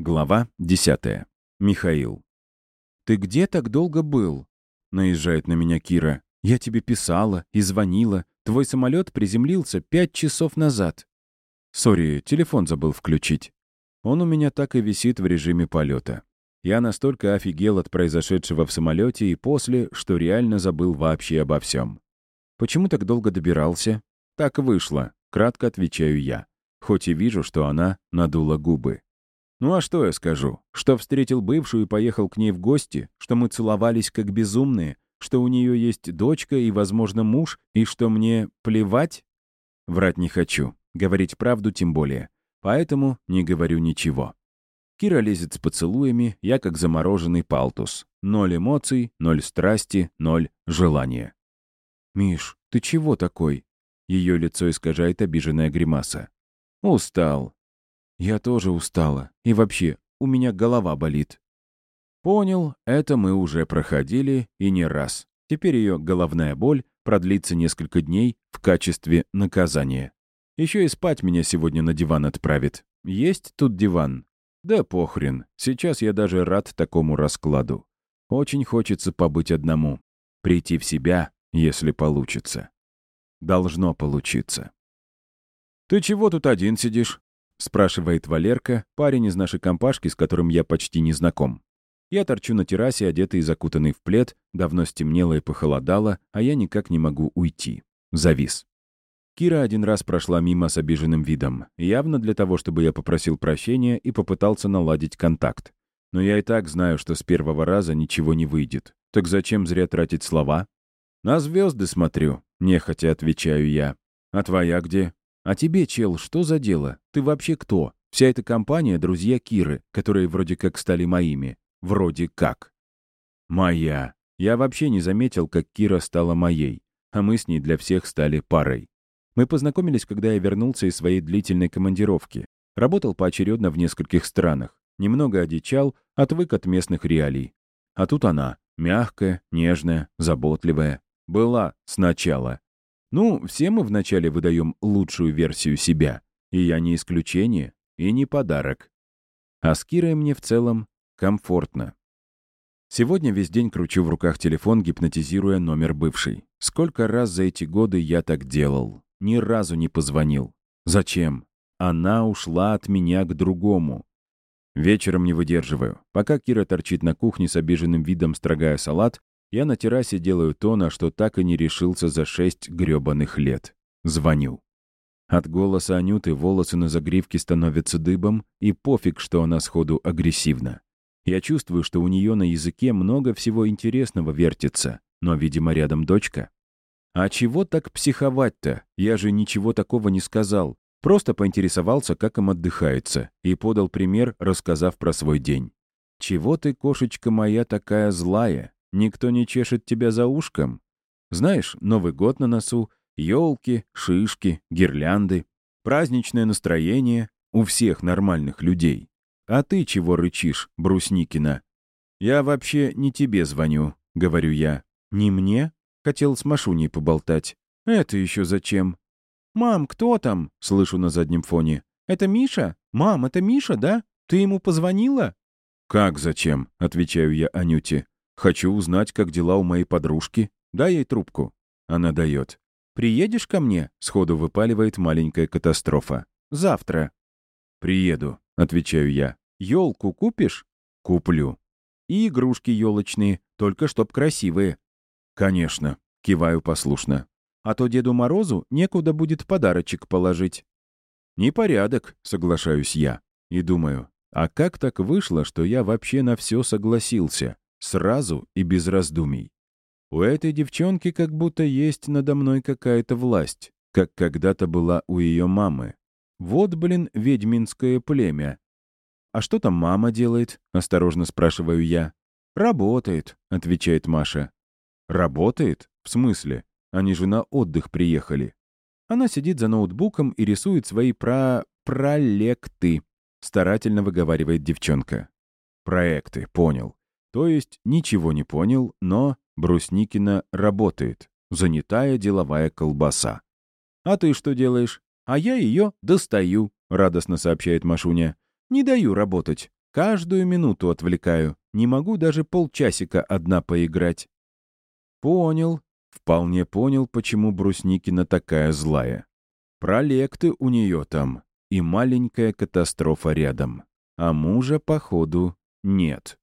Глава 10. Михаил. «Ты где так долго был?» — наезжает на меня Кира. «Я тебе писала и звонила. Твой самолет приземлился пять часов назад». «Сори, телефон забыл включить». Он у меня так и висит в режиме полета. Я настолько офигел от произошедшего в самолете и после, что реально забыл вообще обо всем. «Почему так долго добирался?» «Так вышло», — кратко отвечаю я. Хоть и вижу, что она надула губы. Ну а что я скажу? Что встретил бывшую и поехал к ней в гости? Что мы целовались как безумные? Что у нее есть дочка и, возможно, муж? И что мне плевать? Врать не хочу. Говорить правду тем более. Поэтому не говорю ничего. Кира лезет с поцелуями, я как замороженный палтус. Ноль эмоций, ноль страсти, ноль желания. «Миш, ты чего такой?» Ее лицо искажает обиженная гримаса. «Устал. Я тоже устала. И вообще, у меня голова болит. Понял, это мы уже проходили и не раз. Теперь ее головная боль продлится несколько дней в качестве наказания. Еще и спать меня сегодня на диван отправит. Есть тут диван? Да похрен. Сейчас я даже рад такому раскладу. Очень хочется побыть одному. Прийти в себя, если получится. Должно получиться. «Ты чего тут один сидишь?» — спрашивает Валерка, парень из нашей компашки, с которым я почти не знаком. Я торчу на террасе, одетый и закутанный в плед, давно стемнело и похолодало, а я никак не могу уйти. Завис. Кира один раз прошла мимо с обиженным видом, явно для того, чтобы я попросил прощения и попытался наладить контакт. Но я и так знаю, что с первого раза ничего не выйдет. Так зачем зря тратить слова? «На звезды смотрю», — нехотя отвечаю я. «А твоя где?» «А тебе, чел, что за дело? Ты вообще кто? Вся эта компания — друзья Киры, которые вроде как стали моими. Вроде как». «Моя. Я вообще не заметил, как Кира стала моей, а мы с ней для всех стали парой. Мы познакомились, когда я вернулся из своей длительной командировки. Работал поочередно в нескольких странах. Немного одичал, отвык от местных реалий. А тут она, мягкая, нежная, заботливая. Была сначала. Ну, все мы вначале выдаем лучшую версию себя. И я не исключение, и не подарок. А с Кирой мне в целом комфортно. Сегодня весь день кручу в руках телефон, гипнотизируя номер бывшей. Сколько раз за эти годы я так делал. Ни разу не позвонил. Зачем? Она ушла от меня к другому. Вечером не выдерживаю. Пока Кира торчит на кухне с обиженным видом, строгая салат, я на террасе делаю то, на что так и не решился за шесть грёбаных лет. Звоню. От голоса Анюты волосы на загривке становятся дыбом, и пофиг, что она сходу агрессивна. Я чувствую, что у нее на языке много всего интересного вертится, но, видимо, рядом дочка. А чего так психовать-то? Я же ничего такого не сказал. Просто поинтересовался, как им отдыхается, и подал пример, рассказав про свой день. «Чего ты, кошечка моя, такая злая? Никто не чешет тебя за ушком? Знаешь, Новый год на носу, елки, шишки, гирлянды, праздничное настроение у всех нормальных людей. А ты чего рычишь, Брусникина? Я вообще не тебе звоню, говорю я. Не мне? Хотел с Машуней поболтать. Это еще зачем? «Мам, кто там?» — слышу на заднем фоне. «Это Миша? Мам, это Миша, да? Ты ему позвонила?» «Как зачем?» — отвечаю я Анюте. Хочу узнать, как дела у моей подружки. Дай ей трубку». Она дает. «Приедешь ко мне?» — сходу выпаливает маленькая катастрофа. «Завтра». «Приеду», — отвечаю я. Елку купишь?» «Куплю». «И игрушки елочные, только чтоб красивые». «Конечно», — киваю послушно. «А то Деду Морозу некуда будет подарочек положить». «Непорядок», — соглашаюсь я. И думаю, а как так вышло, что я вообще на все согласился? Сразу и без раздумий. У этой девчонки как будто есть надо мной какая-то власть, как когда-то была у ее мамы. Вот, блин, ведьминское племя. «А что там мама делает?» — осторожно спрашиваю я. «Работает», — отвечает Маша. «Работает? В смысле? Они же на отдых приехали». Она сидит за ноутбуком и рисует свои про... пролекты. Старательно выговаривает девчонка. «Проекты, понял. То есть ничего не понял, но Брусникина работает. Занятая деловая колбаса. «А ты что делаешь?» «А я ее достаю», — радостно сообщает Машуня. «Не даю работать. Каждую минуту отвлекаю. Не могу даже полчасика одна поиграть». «Понял. Вполне понял, почему Брусникина такая злая. Пролекты у нее там и маленькая катастрофа рядом. А мужа, походу, нет.